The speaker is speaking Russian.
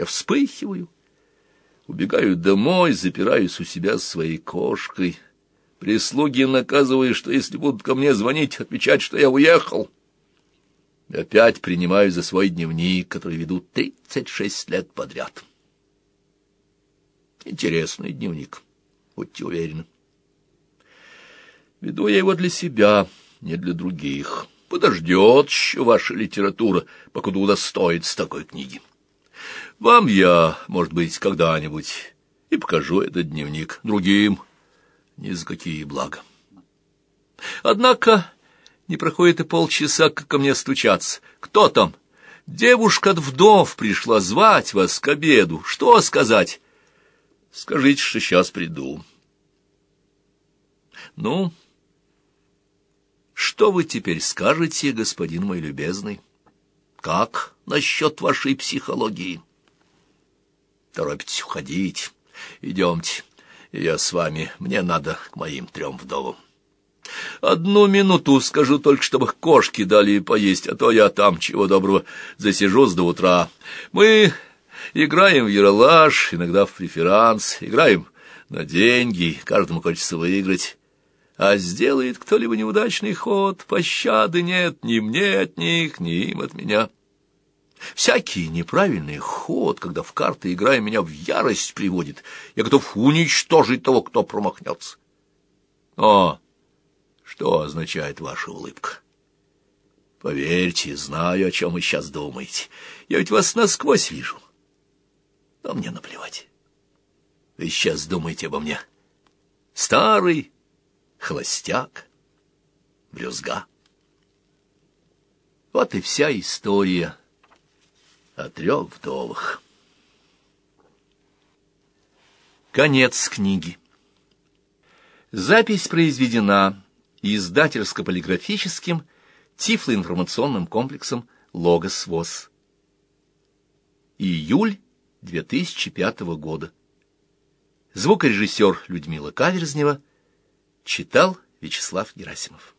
Я вспыхиваю, убегаю домой, запираюсь у себя с своей кошкой. Прислуги наказываю, что если будут ко мне звонить, отвечать, что я уехал. Опять принимаю за свой дневник, который веду тридцать шесть лет подряд. Интересный дневник, будьте уверены. Веду я его для себя, не для других. Подождет еще ваша литература, покуда удостоится такой книги. Вам я, может быть, когда-нибудь и покажу этот дневник другим ни за какие блага. Однако не проходит и полчаса, как ко мне стучаться. Кто там? Девушка от вдов пришла звать вас к обеду. Что сказать? Скажите, что сейчас приду. Ну, что вы теперь скажете, господин мой любезный? Как насчет вашей психологии? Торопитесь уходить. Идемте, я с вами. Мне надо к моим трем вдовам. Одну минуту скажу только, чтобы кошки дали поесть, а то я там, чего доброго, засижусь до утра. Мы играем в яролаж, иногда в преферанс, играем на деньги, каждому хочется выиграть. А сделает кто-либо неудачный ход, пощады нет ни мне от них, ни им от меня. Всякий неправильный ход, когда в карты играя, меня в ярость приводит. Я готов уничтожить того, кто промахнется. О, что означает ваша улыбка? Поверьте, знаю, о чем вы сейчас думаете. Я ведь вас насквозь вижу. Но мне наплевать. Вы сейчас думаете обо мне. Старый холостяк, брюзга. Вот и вся история о трех вдовах. Конец книги. Запись произведена издательско-полиграфическим тифлоинформационным комплексом «Логос ВОЗ». Июль 2005 года. Звукорежиссер Людмила Каверзнева читал Вячеслав Герасимов.